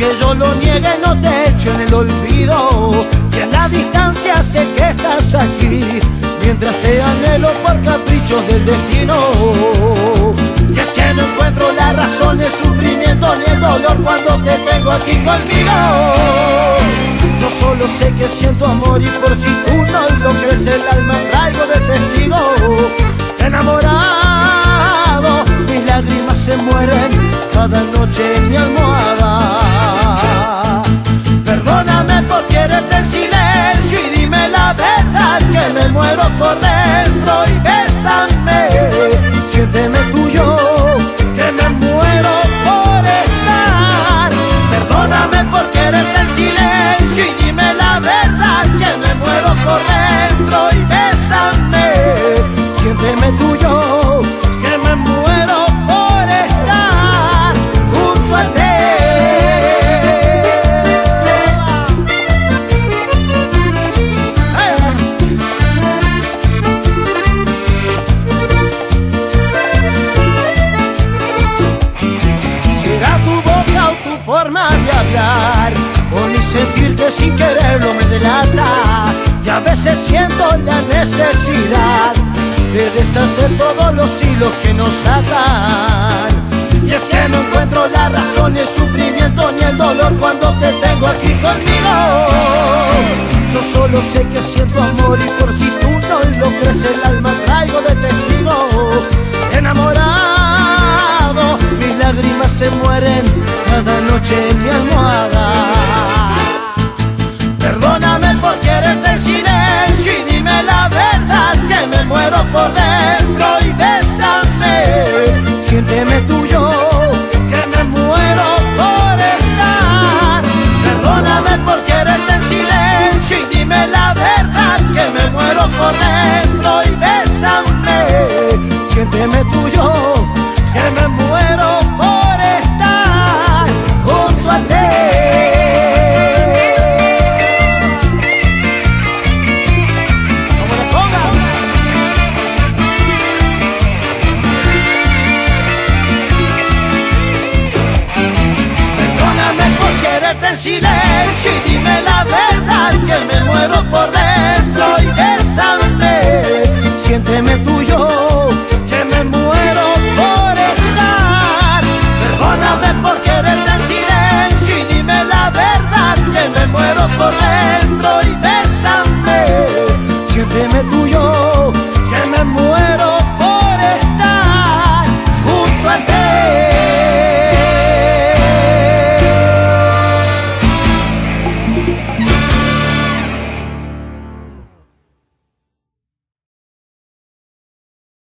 aunque yo lo niegue no te echo en el olvido. Que en la distancia sé que estás aquí Mientras te anhelo por caprichos del destino. Y es que no encuentro la razón, el sufrimiento ni el dolor cuando te tengo aquí conmigo. Yo solo sé que siento amor y por si tú no lo crees el alma traigo de testigo. Enamorado, mis lágrimas se mueren cada noche en mi almohada muero por dentro y bésame, forma de hablar. O mi sentir que sin quererlo me delata. Y a veces siento la necesidad De deshacer todos los hilos que nos atan. Y es que no encuentro la razón ni el sufrimiento ni el dolor Cuando te tengo aquí conmigo. Yo solo sé que siento amor y por si tú no lo crees el alma Perdóname por quererte en silencio y dime la verdad que me muero por dentro y bésame, siénteme quererte en silencio y dime la